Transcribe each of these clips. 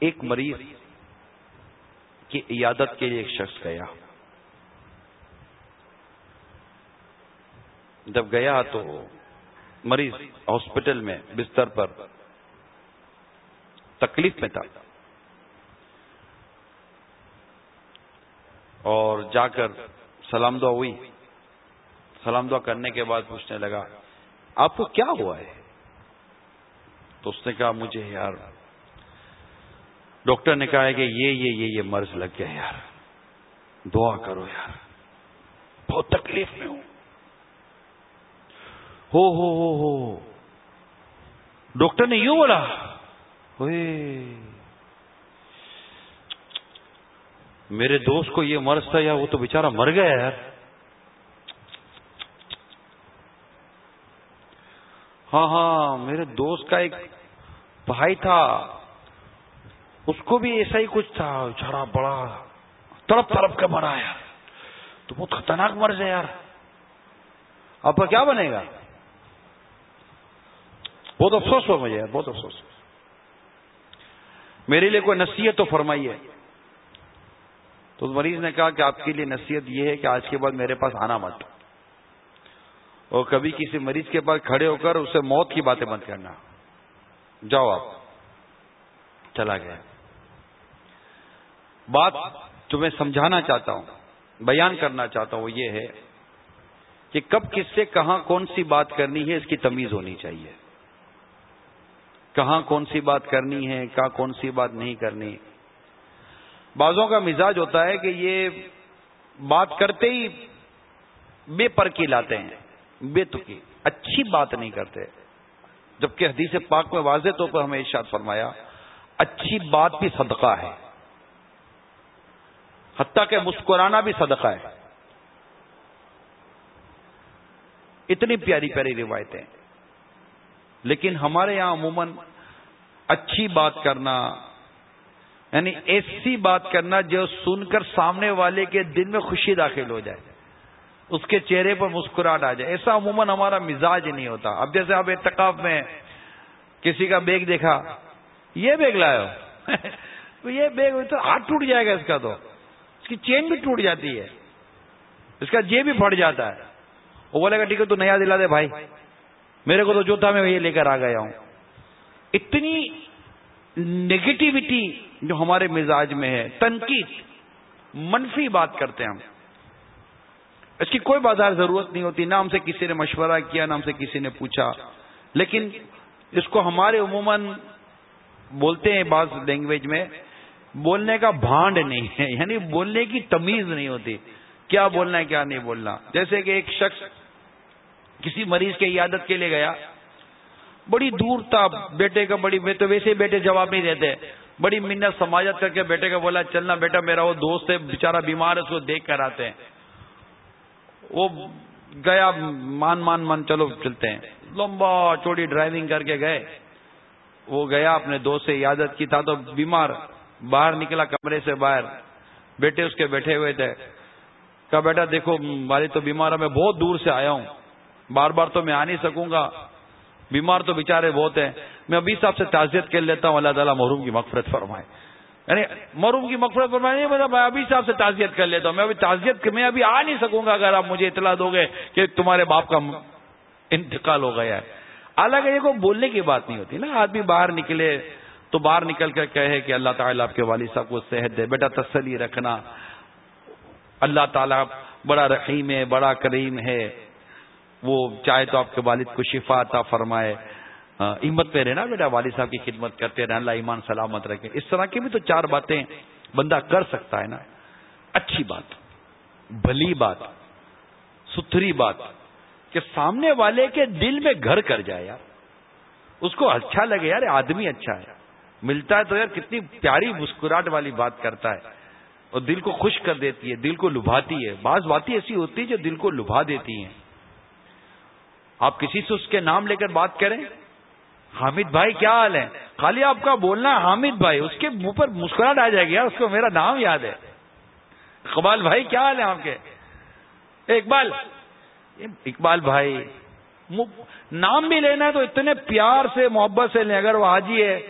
ایک مریض کی عیادت کے لیے ایک شخص گیا۔ جب گیا تو مریض ہاسپٹل میں بستر پر تکلیف میں تھا۔ اور جا کر سلام دعا ہوئی۔ سلام دعا کرنے کے بعد پوچھنے لگا، آپ کو کیا ہوا ہے؟ تو اس نے کہا، مجھے یار ڈاکٹر نے کہا ہے کہ یہ یہ یہ یہ مرض لگ گیا یار۔ دعا کرو یار۔ بہت تکلیف میں ہوں۔ ہو ہو ہو ہو۔ ڈاکٹر نے یوں بولا میرے دوست کو یہ مرض تھا، یا وہ تو بےچارا مر گیا یار۔ ہاں ہاں میرے دوست کا ایک بھائی تھا۔ اس کو بھی ایسا ہی کچھ تھا بچارا بڑا، تڑپ تڑپ کے مرا یار۔ تو بہت خطرناک مرض ہے یار۔ آپ کا کیا بنے گا؟ بہت افسوس ہوا مجھے یار، بہت افسوس۔ میرے لیے کوئی نصیحت تو فرمائیے۔ تو مریض نے کہا کہ آپ کے لیے نصیحت یہ ہے کہ آج کے بعد میرے پاس آنا مت۔ اور کبھی کسی مریض کے پاس کھڑے ہو کر اسے موت کی باتیں مت کرنا۔ جاؤ آپ۔ چلا گیا۔ بات جو میں سمجھانا چاہتا ہوں، بیان کرنا چاہتا ہوں، وہ یہ ہے کہ کب کس سے کہاں کون سی بات کرنی ہے، اس کی تمیز ہونی چاہیے۔ کہاں کون سی بات کرنی ہے، کہاں کون سی بات نہیں کرنی۔ بعضوں کا مزاج ہوتا ہے کہ یہ بات کرتے ہی بے پرکی لاتے ہیں، بے تکی، اچھی بات نہیں کرتے۔ جبکہ حدیث پاک میں واضح طور پر ہمیں ارشاد فرمایا، اچھی بات بھی صدقہ ہے۔ حتیٰ کہ مسکرانا بھی صدقہ ہے۔ اتنی پیاری پیاری روایتیں۔ لیکن ہمارے یہاں عموماً اچھی بات کرنا یعنی ایسی بات کرنا جو سن کر سامنے والے کے دل میں خوشی داخل ہو جائے۔ اس کے چہرے پر مسکراہٹ آ جائے۔ ایسا عموماً ہمارا مزاج نہیں ہوتا۔ اب جیسے آپ اعتکاف میں کسی کا بیگ دیکھا، یہ بیگ لاؤ یہ بیگ تو ہاتھ ٹوٹ جائے گا اس کا تو۔ کی چین بھی ٹوٹ جاتی ہے۔ اس کا جے بھی پھٹ جاتا ہے۔ وہ بولے گا، ٹھیک ہے، تو نیا دلا دے بھائی۔ میرے کو تو جو تھا میں یہ لے کر آ گیا ہوں۔ اتنی نگیٹیوٹی جو ہمارے مزاج میں ہے، تنقید، منفی بات کرتے ہیں ہم۔ اس کی کوئی بازار ضرورت نہیں ہوتی، نہ ہم سے کسی نے مشورہ کیا، نہ ہم سے کسی نے پوچھا۔ لیکن اس کو ہمارے عموماً بولتے ہیں بعض لینگویج میں بولنے کا بھانڈ نہیں ہے یعنی بولنے کی تمیز نہیں ہوتی۔ کیا بولنا ہے، کیا نہیں بولنا۔ جیسے کہ ایک شخص کسی مریض کے عیادت کے لیے گیا، بڑی دور تھا، بیٹے کا بڑی تو ویسے بیٹے جواب نہیں دیتے۔ بڑی منت سماجت کر کے بیٹے کا بولا، چلنا بیٹا، میرا وہ دوست ہے بےچارا بیمار ہے، اس کو دیکھ کر آتے ہیں۔ وہ گیا، مان مان مان، چلو چلتے ہیں۔ لمبا چوڑی ڈرائیونگ کر کے گئے۔ وہ گیا، اپنے دوست سے عیادت کی، تھا تو بیمار۔ باہر نکلا کمرے سے باہر، بیٹے اس کے بیٹھے ہوئے تھے۔ کہا، بیٹا، دیکھو والد تو بیمار ہے، میں بہت دور سے آیا ہوں۔ بار بار تو میں آ نہیں سکوں گا۔ بیمار تو بےچارے بہت ہیں۔ میں ابھی صاحب سے تعزیت کر لیتا ہوں۔ اللہ تعالیٰ محروم کی مغفرت فرمائے۔ یعنی محروم کی مغفرت فرمائے، نہیں مطلب میں ابھی صاحب سے تعزیت کر لیتا ہوں۔ میں ابھی تعزیت میں ابھی آ نہیں سکوں گا۔ اگر آپ مجھے اطلاع دو گے کہ تمہارے باپ کا انتقال ہو گیا ہے۔ حالانکہ یہ کو بولنے کی بات نہیں ہوتی نا۔ آدمی باہر نکلے تو باہر نکل کر کہے کہ اللہ تعالیٰ آپ کے والد صاحب کو صحت دے، بیٹا تسلی رکھنا۔ اللہ تعالیٰ بڑا رحیم ہے، بڑا کریم ہے۔ وہ چاہے تو آپ کے والد کو شفا عطا فرمائے۔ ہمت پہ رہنا بیٹا، والد صاحب کی خدمت کرتے رہنا، اللہ ایمان سلامت رکھے۔ اس طرح کی بھی تو چار باتیں بندہ کر سکتا ہے نا۔ اچھی بات، بھلی بات، ستھری بات کہ سامنے والے کے دل میں گھر کر جائے یار۔ اس کو اچھا لگے یار، آدمی اچھا ہے۔ ملتا ہے تو یار کتنی پیاری مسکراہٹ والی بات کرتا ہے اور دل کو خوش کر دیتی ہے، دل کو لبھاتی ہے۔ بعض باتیں ایسی ہوتی ہے جو دل کو لبھا دیتی ہیں۔ آپ کسی سے اس کے نام لے کر بات کریں؟ حامد بھائی کیا حال ہے؟ خالی آپ کا بولنا ہے حامد بھائی، اس کے منہ پر مسکراہٹ آ جائے گی یار، اس کو میرا نام یاد ہے۔ اقبال بھائی کیا حال ہے آپ کے؟ اقبال اقبال بھائی نام بھی لینا ہے تو اتنے پیار سے، محبت سے لیں، اگر وہ حاجی ہے۔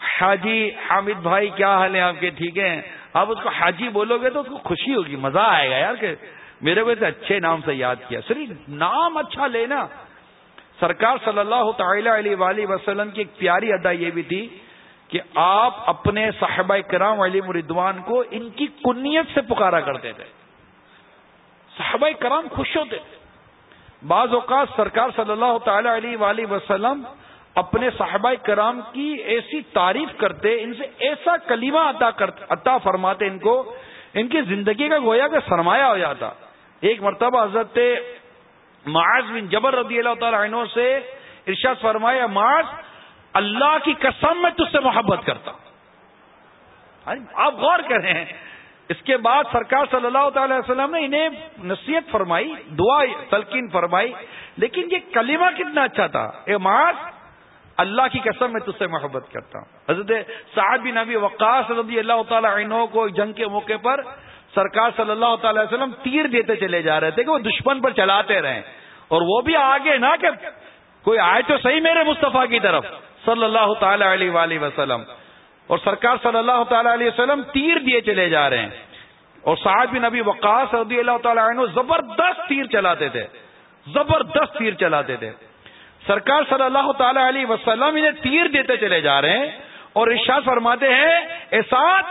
حاجی حامد بھائی کیا حال ہے آپ کے؟ ٹھیک ہے آپ اس کو حاجی بولو گے تو اس کو خوشی ہوگی، مزہ آئے گا یار کہ میرے کو اچھے نام سے یاد کیا۔ سر نام اچھا لینا سرکار صلی اللہ تعالی علیہ وآلہ وسلم کی ایک پیاری ادا یہ بھی تھی کہ آپ اپنے صاحبہ کرام علی مردوان کو ان کی کنیت سے پکارا کرتے تھے۔ صحابہ کرام خوش ہوتے تھے۔ بعض اوقات سرکار صلی اللہ تعالی علیہ وآلہ وسلم اپنے صحابہ کرام کی ایسی تعریف کرتے، ان سے ایسا کلیمہ عطا عطا فرماتے ان کو، ان کی زندگی کا گویا کہ سرمایہ ہو جاتا۔ ایک مرتبہ حضرت معاذ بن جبر رضی اللہ تعالی عنہ سے ارشاد فرمایا، معاذ، اللہ کی قسم میں تجھ سے محبت کرتا۔ آپ غور کریں۔ اس کے بعد سرکار صلی اللہ تعالی وسلم نے انہیں نصیحت فرمائی، دعا تلقین فرمائی، لیکن یہ کلمہ کتنا اچھا تھا۔ اے ماس اللہ کی قسم میں تجھ سے محبت کرتا ہوں۔ حضرت سعد بن نبی وقاص رضی اللہ تعالی عنہ کو جنگ کے موقع پر سرکار صلی اللہ تعالی وسلم تیر دیتے چلے جا رہے تھے کہ وہ دشمن پر چلاتے رہیں۔ اور وہ بھی آگے نہ کہ کوئی آئے تو صحیح میرے مصطفیٰ کی طرف۔ صلی اللہ تعالی علیہ وآلہ وسلم۔ اور سرکار صلی اللہ تعالی علیہ وسلم تیر دیے چلے جا رہے ہیں۔ اور سعد بن نبی وقاص رضی اللہ تعالی عنہ زبردست تیر چلاتے تھے۔ زبردست تیر چلاتے تھے۔ سرکار صلی اللہ تعالی علیہ وسلم انہیں تیر دیتے چلے جا رہے ہیں اور ارشاد فرماتے ہیں احساس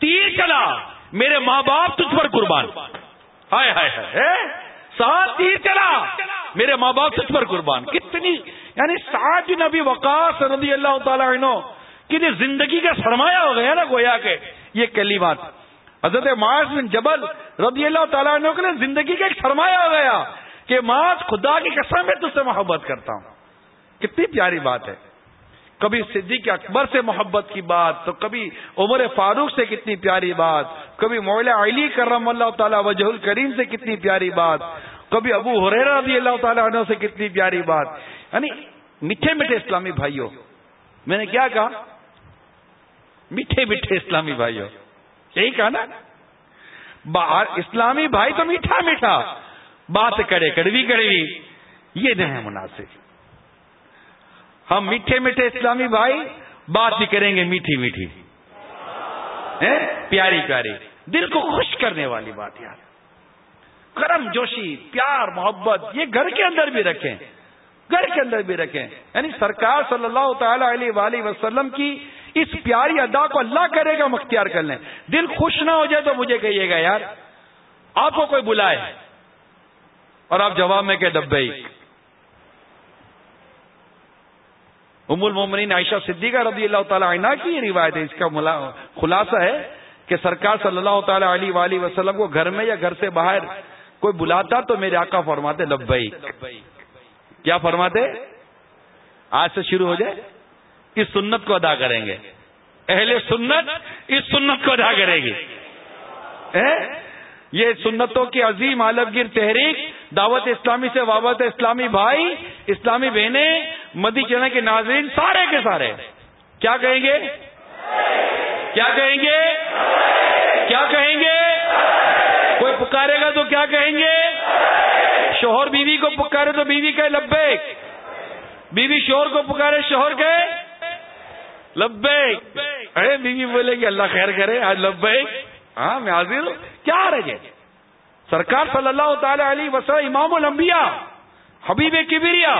تیر چلا، میرے ماں باپ تجھ پر قربان۔ ہائے ہائے ہائے سات تیر چلا، میرے ماں باپ تجھ پر قربان۔ کتنی یعنی سات نبی وقاص رضی اللہ تعالی عنہ کہ یہ زندگی کا سرمایہ ہو گیا نا گویا کے یہ کلی بات۔ حضرت معاذ بن جبل رضی اللہ تعالیٰ عنہ کے لیے زندگی کا ایک سرمایہ ہو گیا۔ کہ معاذ خدا کی قسم میں تجھ سے محبت کرتا ہوں۔ کتنی پیاری بات ہے۔ کبھی صدیق اکبر سے محبت کی بات، تو کبھی عمر فاروق سے کتنی پیاری بات۔ کبھی مولا علی کرم اللہ تعالیٰ وجہ الکریم سے کتنی پیاری بات۔ کبھی ابو حریر رضی اللہ تعالیٰ عنہ سے کتنی پیاری بات۔ یعنی میٹھے میٹھے اسلامی بھائیوں، میں نے کیا کہا؟ میٹھے میٹھے اسلامی بھائی ہو یہی کہا نا؟ باہر اسلامی بھائی تو میٹھا میٹھا۔ بات کرے، کڑوی کڑوی۔ یہ نہیں ہے مناسب۔ ہم میٹھے میٹھے اسلامی بھائی، بات کریں گے میٹھی میٹھی۔ پیاری پیاری۔ دل کو خوش کرنے والی بات یار۔ کرم، جوشی، پیار، محبت، یہ گھر کے اندر بھی رکھیں۔ گھر کے اندر بھی رکھیں۔ یعنی سرکار صلی اللہ تعالی علیہ وآلہ وسلم کی اس پیاری ادا کو اللہ کرے گا، مختار کر لیں۔ دل خوش نہ ہو جائے تو مجھے کہیے گا، یار، آپ کو کوئی بلائے۔ اور آپ جواب میں کہ ڈبے ام المومنین عائشہ صدیقہ رضی اللہ تعالی عنہ کی روایت ہے۔ اس کا خلاصہ ہے کہ سرکار صلی اللہ تعالی علیہ وآلہ وسلم کو گھر میں یا گھر سے باہر کوئی بلاتا تو میرے آقا فرماتے لبئی کیا فرماتے؟ آج سے شروع ہو جائے۔ اس سنت کو ادا کریں گے۔ اہل سنت اس سنت کو ادا کرے گی یہ سنتوں کی عظیم عالمگیر تحریک، دعوت اسلامی سے وابط اسلامی بھائی، اسلامی بہنیں، مدی چنا کے ناظرین سارے کے سارے۔ کیا کہیں گے؟ کیا کہیں گے؟ کیا کہیں گے؟ کوئی پکارے گا تو کیا کہیں گے؟ شوہر بیوی کو پکارے تو بیوی کہ لبے بیوی شوہر کو پکارے شوہر کے لبے ارے بیوی بولے گی اللہ خیر کرے، آج لبے ہاں میں حاضر ہوں۔ کیا رہے جی؟ سرکار صلی اللہ تعالی علیہ وسلم، امام الانبیاء، حبیب کبریا،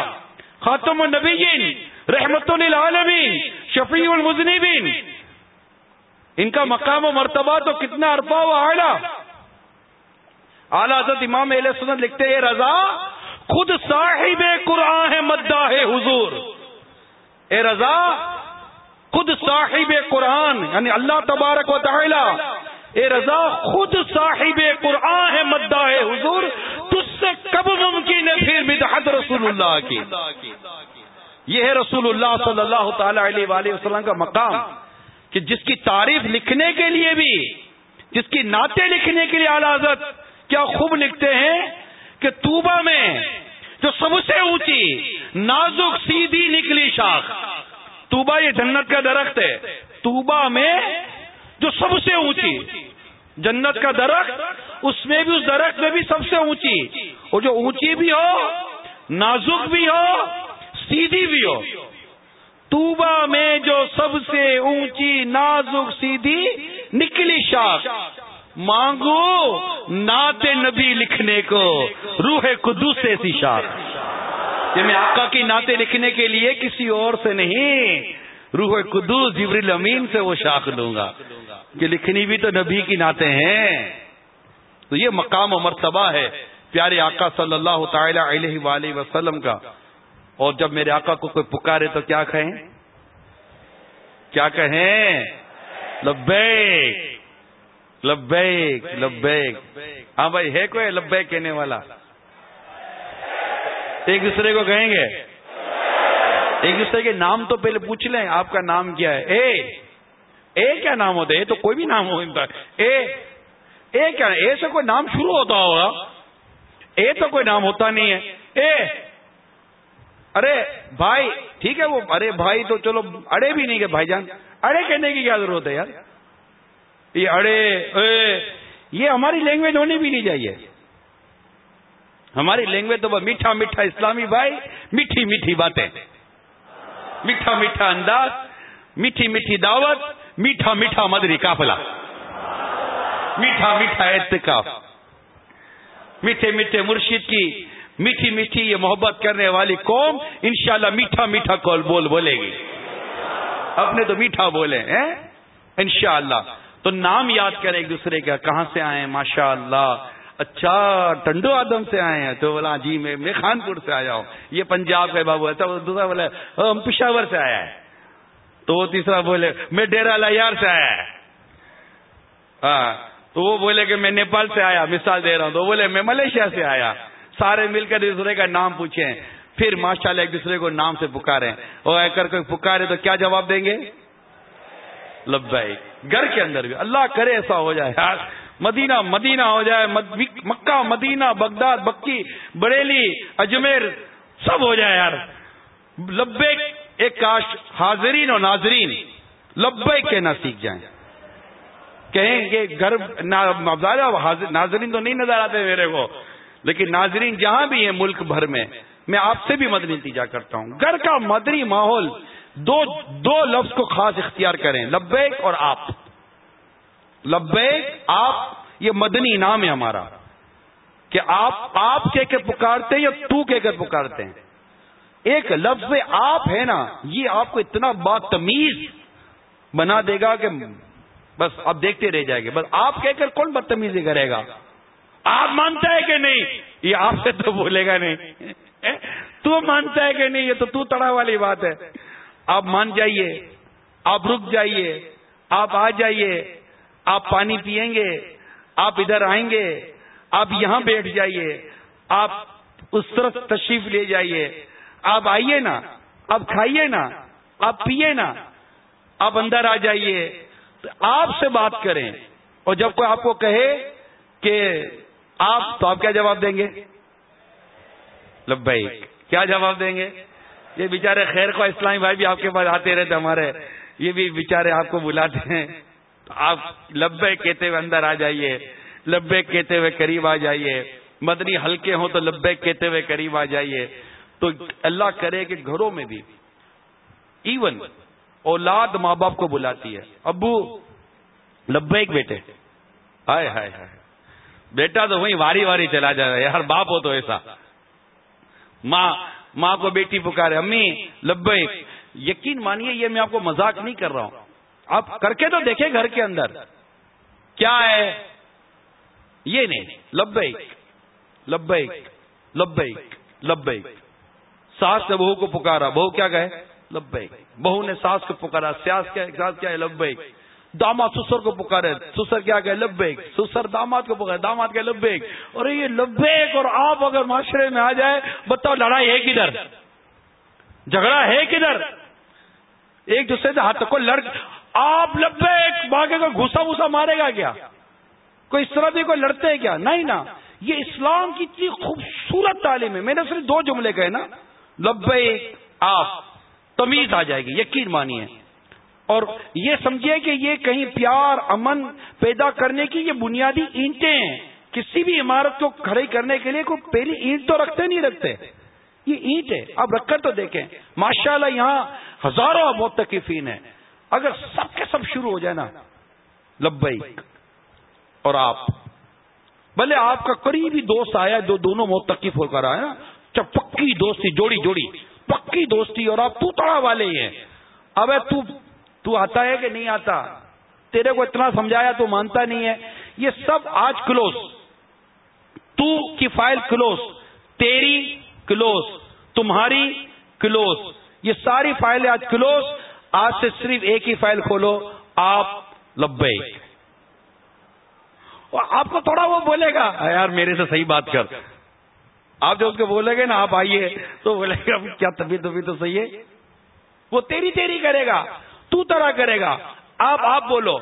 خاتم النبیین رحمت للعالمین، شفیع المذنبین، ان کا مقام و مرتبہ تو کتنا ارفا و آئلہ اعلی حضرت امام علیہ سنت لکھتے ہیں رضا، خود صاحب قرآن ہے مدہ ہے حضور۔ اے رضا، خود صاحب قرآن یعنی اللہ تبارک و تعالی اے رضا، خود صاحب قرآن ہے مدہ حضور، تجھ سے کب ممکن ہے پھر بدحت رسول اللہ کی؟ یہ ہے رسول اللہ صلی اللہ تعالی علیہ وآلہ وسلم کا مقام، کہ جس کی تعریف لکھنے کے لیے بھی، جس کی نعتیں لکھنے کے لیے اعلی حضرت کیا خوب لکھتے ہیں کہ توبہ میں جو سب سے اونچی، نازک، سیدھی نکلی شاخ توبہ یہ جنت کا درخت ہے۔ توبہ میں جو سب سے اونچی۔ جنت کا درخت، اس میں بھی، اس درخت میں بھی سب سے اونچی۔ اور جو اونچی بھی ہو، نازک بھی ہو، سیدھی بھی ہو۔ توبا میں جو سب سے اونچی، نازک، سیدھی نکلی شاخ۔ مانگو نعت نبی لکھنے کو، روح قدوس سے ایسی شاخ۔ یہ میں آقا کی نعتیں لکھنے کے لیے کسی اور سے نہیں۔ روح قدوس جبریل امین سے وہ شاخ لوں گا۔ کہ لکھنی بھی تو نبی کی نعتیں ہیں۔ تو یہ مقام و مرتبہ ہے پیارے آقا صلی اللہ تعالی علیہ وآلہ وسلم کا۔ اور جب میرے آقا کو کوئی پکارے تو کیا کہیں؟ کیا کہیں؟ لبیک۔ لبیک لبیک۔ ہاں بھائی، ہے کوئی لبیک کہنے والا؟ ایک دوسرے کو کہیں گے؟ ایک دوسرے کے نام تو پہلے پوچھ لیں، آپ کا نام کیا ہے؟ اے اے کیا نام ہوتا ہے؟ تو کوئی بھی نام ہو اے اے کیا اے سے کوئی نام شروع ہوتا ہوگا۔ اے تو کوئی نام ہوتا نہیں ہے۔ اے، ارے بھائی، ٹھیک ہے وہ، ارے بھائی تو چلو، اڑے بھی نہیں کہ بھائی جان۔ اڑے کہنے کی کیا ضرورت ہے یار؟ یہ اڑے، اے، یہ ہماری لینگویج ہونی بھی نہیں چاہیے۔ ہماری لینگویج تو وہ میٹھا میٹھا اسلامی بھائی، میٹھی میٹھی باتیں۔ میٹھا میٹھا انداز، میٹھی میٹھی دعوت، میٹھا میٹھا مدری کافلا میٹھا میٹھا اعتکاف۔ میٹھے میٹھے مرشید کی میٹھی میٹھی یہ محبت کرنے والی قوم انشاءاللہ میٹھا میٹھا کول بول بولے گی۔ اپنے تو میٹھا بولے، ہیں؟ انشاءاللہ۔ تو نام یاد کرے ایک دوسرے کا، کہاں سے آئے ماشاء اللہ اچھا ٹنڈو آدم سے آئے ہیں۔ تو بولا جی میں میں خانپور سے آیا ہوں۔ یہ پنجاب کا بابو۔ ہے دوسرا بولے، ہم پشاور سے آیا ہے تو وہ تیسرا بولے، میں ڈیرا لار سے آیا ہے۔ ہاں تو وہ بولے کہ میں نیپال سے آیا، مثال دے رہا ہوں۔ تو بولے، میں ملیشیا سے آیا۔ سارے مل کر دوسرے کا نام پوچھیں۔ پھر ماشاء اللہ ایک دوسرے کو نام سے پکارے اور اگر کوئی پکارے تو کیا جواب دیں گے؟ لبائی گھر کے اندر بھی۔ اللہ کرے ایسا ہو جائے۔ یار مدینہ مدینہ ہو جائے مکہ، مدینہ، بغداد بکی بریلی، اجمیر، سب ہو جائے یار۔ لبے ایک کاش حاضرین اور ناظرین، لبے کہنا سیکھ جائیں۔ کہیں گے گھر ناظرین تو نہیں نظر آتے میرے کو، لیکن ناظرین جہاں بھی ہیں ملک بھر میں میں آپ سے بھی مدنی انتجا کرتا ہوں۔ گھر کا مدنی ماحول دو دو لفظ کو خاص اختیار کریں، لبیک اور آپ۔ لبیک، آپ، یہ مدنی نام ہے ہمارا کہ آپ آپ کہہ کے پکارتے ہیں یا تو کہہ کر پکارتے ہیں؟ ایک لفظ آپ ہے نا، یہ آپ کو اتنا بات تمیز بنا دے گا کہ بس آپ دیکھتے رہ جائیں گے بس آپ کہہ کر کون بدتمیزی کرے گا؟ آپ مانتا ہے کہ نہیں؟ یہ آپ سے تو بولے گا نہیں۔ تو مانتا ہے کہ نہیں؟ یہ تو تو تڑا والی بات ہے۔ آپ مان جائیے، آپ رک جائیے، آپ آ جائیے۔ آپ پانی پیئیں گے، آپ ادھر آئیں گے، آپ یہاں بیٹھ جائیے، آپ اس طرف تشریف لے جائیے۔ آپ آئیے نا، آپ کھائیے نا، آپ پیئے نا، آپ اندر آ جائیے۔ آپ سے بات کریں۔ اور جب کوئی آپ کو کہے کہ آپ، تو آپ کیا جواب دیں گے؟ لبئی کیا جواب دیں گے؟ یہ بیچارے خیر کو اسلامی بھائی بھی آپ کے پاس آتے رہتے ہمارے۔ یہ بھی بیچارے آپ کو بلاتے ہیں۔ آپ لبے کہتے ہوئے اندر آ جائیے، لبے کہتے ہوئے قریب آ جائیے، مدنی ہلکے ہوں تو لبے کہتے ہوئے قریب آ جائیے۔ تو اللہ کرے کہ گھروں میں بھی ایون اولاد ماں باپ کو بلاتی ہے۔ ابو لبیک بیٹے۔ ہائے ہائے ہائے۔ بیٹا تو وہیں واری واری چلا جا رہا ہے۔ ہر باپ ہو تو ایسا۔ ماں ماں کو بیٹی پکارے، امی لبیک یقین مانیے، یہ میں آپ کو مذاق نہیں کر رہا ہوں۔ آپ کر کے تو دیکھیں گھر کے اندر۔ کیا ہے؟ یہ نہیں۔ لبیک۔ لبیک۔ لبیک۔ لبیک۔ ساس نے بہو کو پکارا۔ بہو کیا کہے؟ لبیک۔ بہو نے ساس کو پکارا۔ سیاس کیا کیا ہے؟ لبیک۔ داماد سسر کو پکارے۔ سسر کیا کہ لبیک۔ سسر داماد کو پکارے۔ داماد کے لبیک۔ اور یہ لبیک اور آپ اگر معاشرے میں آ جائے، بتاؤ لڑائی ہے کدھر؟ جھگڑا ہے کدھر؟ ایک دوسرے سے ہاتھ کو لڑ آپ لبیک باغے کو گھسا گھسا مارے گا کیا؟ کوئی اس طرح سے کوئی لڑتے ہیں کیا؟ نہیں نا۔ یہ اسلام کی اتنی خوبصورت تعلیم ہے۔ میں نے صرف دو جملے کہے نا۔ لبیک، آپ، تمیز آ جائے گی، یقین مانی ہے اور یہ سمجھے کہ یہ کہیں پیار، امن پیدا کرنے کی یہ بنیادی اینٹیں ہیں۔ کسی بھی عمارت کو کھڑی کرنے کے لیے کوئی پہلی اینٹ تو رکھتے نہیں رکھتے۔ یہ اینٹ ہے۔ آپ رکھ کر تو دیکھیں۔ ماشاء اللہ یہاں ہزاروں موتقفین ہیں۔ اگر سب کے سب شروع ہو جائے نا لبئی اور آپ۔ بھلے آپ کا قریبی دوست آیا جو دونوں موتقف ہو کر آیا جب پکی دوستی، جوڑی جوڑی۔ پکی دوستی اور آپ تو تڑا والے ہیں۔ اب تو تو آتا ہے کہ نہیں آتا؟ تیرے کو اتنا سمجھایا تو مانتا نہیں ہے۔ یہ سب آج کلوز۔ تو کی فائل کلوز، تیری کلوز، تمہاری کلوز۔ یہ ساری فائلیں آج کلوز۔ آج سے صرف ایک ہی فائل کھولو، آپ لبے آپ کو تھوڑا وہ بولے گا یار، میرے سے صحیح بات کر۔ آپ جو اس کو بولے گے نا، آپ آئیے۔ تو بولے گا کیا تبھی تبھی تو صحیح ہے؟ وہ تیری تیری کرے گا، تو طرح کرے گا۔ آپ آپ بولو،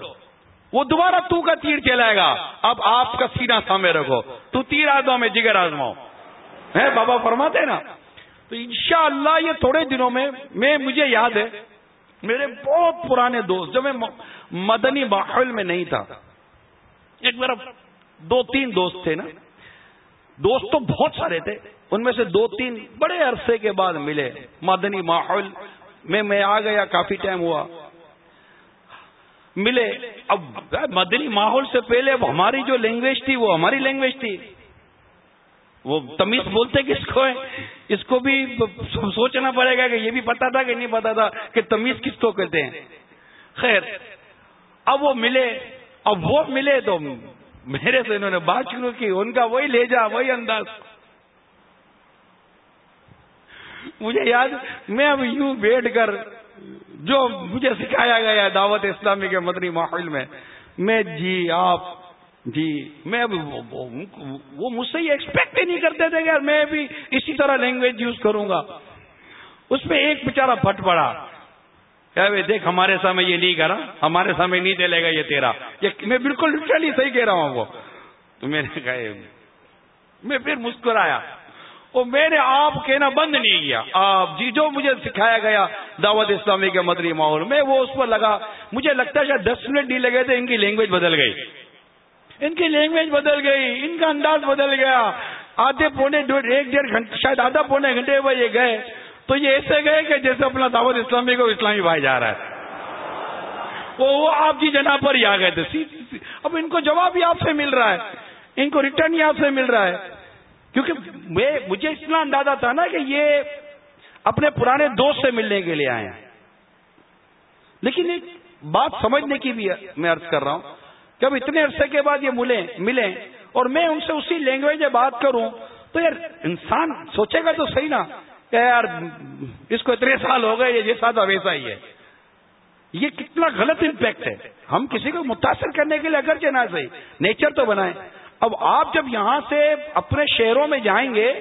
وہ دوبارہ تو کا تیر چلائے گا۔ اب آپ کا سینا سامنے رکھو۔ تو تیر آزماؤ میں جگر آزماؤ۔ ہے بابا فرماتے نا۔ تو انشاءاللہ یہ تھوڑے دنوں میں میں، مجھے یاد ہے۔ میرے بہت پرانے دوست، جو میں مدنی ماحول میں نہیں تھا۔ ایک میرا دو تین دوست تھے نا۔ دوست تو بہت سارے تھے۔ ان میں سے دو تین بڑے عرصے کے بعد ملے۔ مدنی ماحول میں میں آ گیا، کافی ٹائم ہوا۔ ملے۔ اب مدنی ماحول سے پہلے ہماری جو لینگویج تھی، وہ ہماری لینگویج تھی۔ وہ تمیز بولتے کس کو ہے؟ اس کو بھی سوچنا پڑے گا کہ یہ بھی پتا تھا کہ نہیں پتا تھا کہ تمیز کس کو کہتے ہیں۔ خیر، اب وہ ملے، اب وہ ملے تو میرے سے انہوں نے بات شروع کی، ان کا وہی لے جا وہی انداز۔ مجھے یاد، میں اب یوں بیٹھ کر جو مجھے سکھایا گیا دعوت اسلامی کے مدنی ماحول میں میں جی آپ جی۔ میں وہ مجھ سے یہ ایکسپیکٹ ہی نہیں کرتے تھے کہ میں بھی اسی طرح لینگویج یوز کروں گا۔ اس میں ایک بےچارا پھٹ پڑا۔ دیکھ، ہمارے سامنے یہ نہیں کرا ہمارے سامنے نہیں چلے گا یہ تیرا۔ یہ میں بالکل لٹرلی صحیح کہہ رہا ہوں وہ۔ تو میں نے کہا، میں پھر مسکرایا۔ وہ میں نے آپ کہنا بند نہیں کیا۔ آپ جی جو مجھے سکھایا گیا دعوت اسلامی کے مدری ماحول میں، وہ اس پر لگا۔ مجھے لگتا ہے شاید دس منٹ نہیں لگے تھے، ان کی لینگویج بدل گئی۔ ان کی لینگویج بدل گئی، ان کا انداز بدل گیا۔ آدھے پونے ایک ڈیڑھ گھنٹے شاید آدھا پونے گھنٹے یہ گئے۔ تو یہ ایسے گئے کہ جیسے اپنا دعوت اسلامی کو اسلامی بھائی جا رہا ہے۔ وہ آپ کی جناب پر ہی آ گئے تھے۔ اب ان کو جواب ہی آپ سے مل رہا ہے۔ ان کو ریٹرن ہی آپ سے مل رہا ہے۔ کیونکہ مجھے اتنا اندازہ تھا نا کہ یہ اپنے پرانے دوست سے ملنے کے لیے آئے ہیں۔ لیکن ایک بات سمجھنے کی بھی میں ارض کر رہا ہوں۔ کہ اب اتنے عرصے کے بعد یہ ملیں ملیں، اور میں ان سے اسی لینگویج میں بات کروں، تو یار انسان سوچے گا تو صحیح نا، کہ یار اس کو اتنے سال ہو گئے، یہ جیسا تھا ویسا ہی ہے۔ یہ کتنا غلط امپیکٹ ہے۔ ہم کسی کو متاثر کرنے کے لیے اگر چنا صحیح نیچر تو بنائیں۔ اب آپ جب یہاں سے اپنے شہروں میں جائیں گے،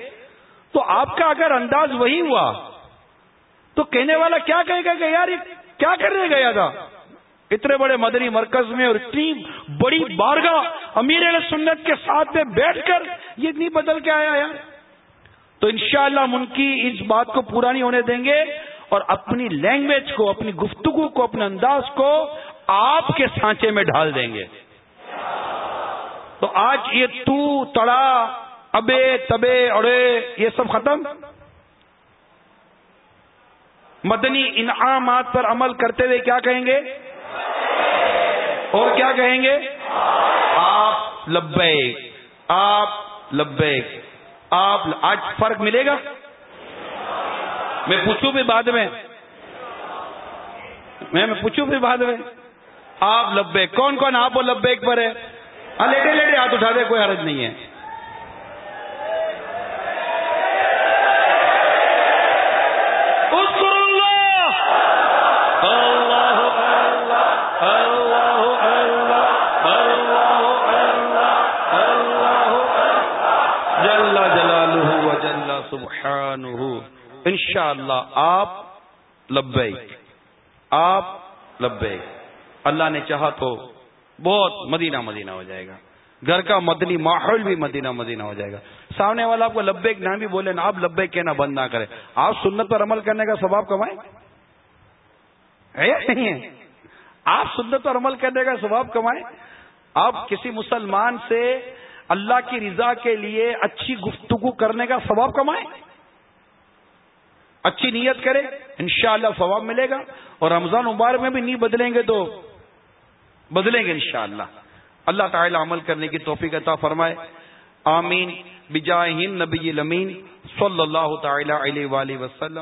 تو آپ کا اگر انداز وہی ہوا، تو کہنے والا کیا کہے گا کہ یار یہ کیا کرنے گیا تھا؟ اتنے بڑے مدنی مرکز میں اور اتنی بڑی بارگاہ امیر سنت کے ساتھ میں بیٹھ کر یہ اتنی بدل کے آیا یار۔ تو انشاءاللہ ہم ان کی اس بات کو پورا نہیں ہونے دیں گے اور اپنی لینگویج کو، اپنی گفتگو کو، اپنے انداز کو آپ کے سانچے میں ڈال دیں گے۔ تو آج یہ تو، تڑا، ابے، تبے، اڑے، یہ سب ختم۔ مدنی انعامات پر عمل کرتے ہوئے کیا کہیں گے؟ اور کیا کہیں گے؟ آپ لبیک آپ لبیک، آپ آج فرق ملے گا؟ میں پوچھوں بھی بعد میں۔ میں پوچھوں بھی بعد میں۔ آپ لبے کون کون آپ لبے پر ہے؟ ہاں لیٹے لیٹے ہاتھ اٹھا دے، کوئی حرج نہیں ہے۔ انشاءاللہ آپ لبیک آپ لبیک۔ اللہ نے چاہا تو بہت مدینہ مدینہ ہو جائے گا۔ گھر کا مدنی ماحول بھی مدینہ مدینہ ہو جائے گا۔ سامنے والا آپ کو لبیک نہ بھی بولے نا آپ لبیک کہنا بند نہ کرے۔ آپ سنت پر عمل کرنے کا ثواب کمائیں؟ نہیں ہے؟ آپ سنت پر عمل کرنے کا ثواب کمائیں؟ آپ کسی مسلمان سے اللہ کی رضا کے لیے اچھی گفتگو کرنے کا ثواب کمائیں؟ اچھی نیت کرے، انشاءاللہ شاء ثواب ملے گا اور رمضان مبارک میں بھی نہیں بدلیں گے تو بدلیں گے انشاءاللہ۔ اللہ تعالی عمل کرنے کی توفیق عطا فرمائے۔ آمین۔ بجاہ نبی صلی اللہ تعالی علیہ وسلم۔